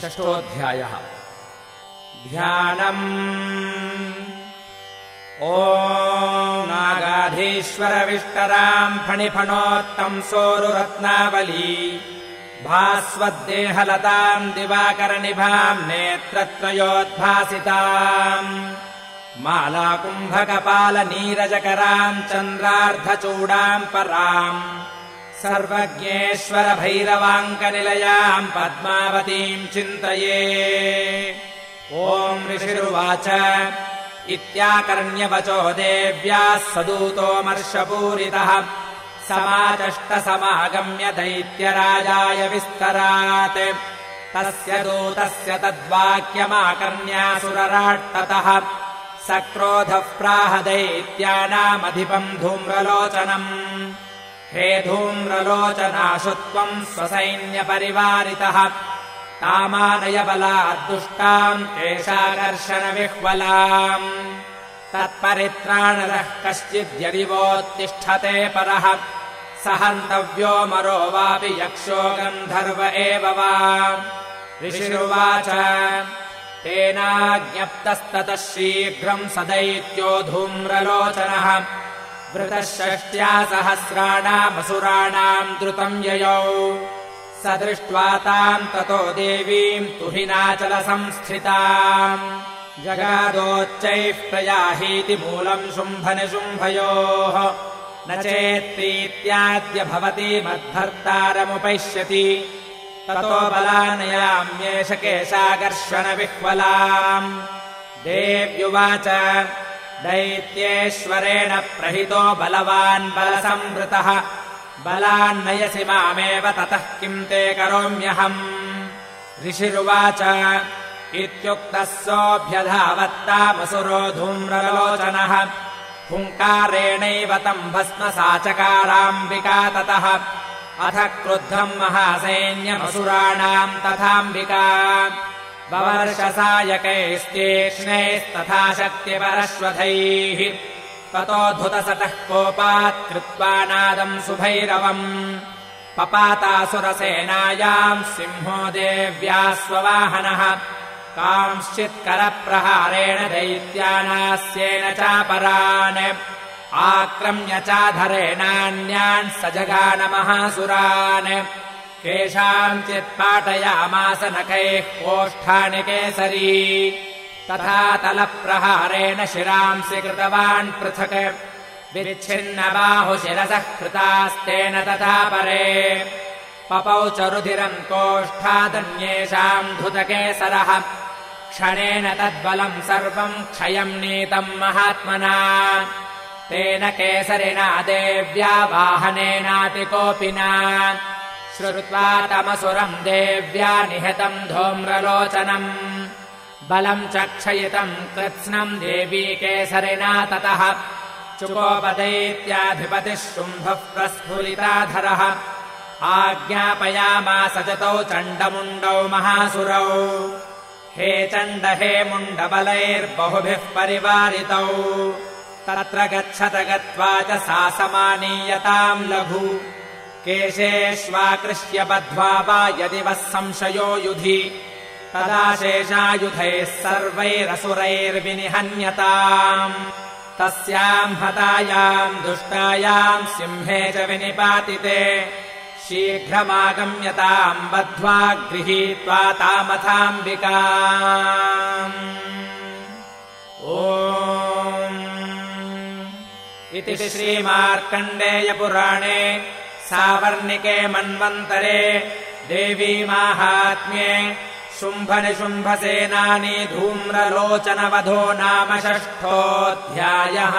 षष्ठोऽध्यायः। ध्यानम्। ओ नागाधीश्वरविष्टराम् फणिफणोत्तम् सोरुरत्नावली। भास्वद्देहलताम् दिवाकरनिभाम् नेत्रत्रयोद्भासिताम्। मालाकुम्भकपालनीरजकराम् चन्द्रार्धचूडाम् पराम् सर्वज्ञेश्वर भैरवाङ्कनिलयाम् पद्मावतीम् चिन्तये। ओम् ऋषिरुवाच। इत्याकर्ण्यवचो देव्याः सदूतोमर्षपूरितः। समाचष्टसमागम्य दैत्यराजाय विस्तरात्। तस्य दूतस्य तद्वाक्यमाकर्ण्यासुरराट्टतः। सक्रोधः प्राह दैत्यानामधिपम् धूम्रलोचनम् हे धूम्रलोचनाशु त्वम् स्वसैन्यपरिवारितः तामानयबलाद्दुष्टाम् एषाकर्षणविह्वलाम्। तत्परित्राणरः कश्चिद्यदिवोत्तिष्ठते परः। स हन्तव्यो मरो वापि यक्षो गन्धर्व एव वा। ऋषिरुवाच तेनाज्ञप्तस्ततः शीघ्रम् स दैत्यो धूम्रलोचनः वृतः षष्ट्या सहस्राणामसुराणाम् द्रुतम् ययौ। स दृष्ट्वा ताम् ततो देवीम् तुहिनाचलसंस्थिताम्। जगादोच्चैः प्रयाहीति मूलम् शुम्भनिशुम्भयोः। न चेत्प्रीत्याद्य भवति मद्भर्तारमुपैष्यति ततो बलानयाम्येष केशाकर्षणविह्वलाम्। देव्युवाच दैत्येश्वरेण प्रहितो बलवान् बलसंवृतः। बलान्नयसि मामेव ततः किम् ते करोम्यहम्। ऋषिरुवाच इत्युक्तः सोऽभ्यधावत्तामसुरो धूम्रलोचनः। हुङ्कारेणैव तम् भस्म साचकाराम्बिका ततः। अथ क्रुद्धम् महासैन्यमसुराणाम् तथाम्बिका ववर्षसायकैस्तीक्ष्णैस्तथा शक्तिपरश्वधैः ततोऽधुतसतः कोपात् कृत्वा नादम् सुभैरवम् पपातासुरसेनायाम् सिंहो देव्या स्ववाहनः कांश्चित्करप्रहारेण दैत्यानास्येन चापरान् आक्रम्य चाधरेणान्यान् स जगानमहासुरान् केषाञ्चित्पाटयामास नखैः कोष्ठानि केसरी। तथा तलप्रहारेण शिरांसि कृतवान् पृथक्। विच्छिन्नबाहुशिरसः कृतास्तेन तथा परे। पपौ च रुधिरम् कोष्ठादन्येषाम् धुतकेसरः क्षणेन तद्बलम् सर्वम् क्षयम् नीतम् महात्मना। तेन केसरिणा देव्या वाहनेनातिकोपिना श्रुत्वा तमसुरम् देव्या निहतम् धूम्रलोचनम्। बलम् च क्षयितम् कृत्स्नम् देवी केसरिना ततः। चुकोपदैत्याधिपतिः शुम्भः प्रस्फुरिताधरः आज्ञापयामास जतौ चण्डमुण्डौ महासुरौ। हे चण्ड हे मुण्डबलैर्बहुभिः परिवारितौ। तत्र गच्छत गत्वा च सा समानीयताम् लघु केशेष्वाकृष्य बध्वा वा यदि वः संशयो युधि तदा शेषायुधैः सर्वैरसुरैर्विनिहन्यताम्। तस्याम् हतायाम् दुष्टायाम् सिंहे च विनिपातिते शीघ्रमागम्यताम् बध्वा गृहीत्वा तामथाम्बिका ओ इति श्रीमार्कण्डेयपुराणे सावर्णिके मन्वन्तरे देवीमाहात्म्ये शुम्भनिशुम्भसेनानी धूम्रलोचनवधो नाम षष्ठोऽध्यायः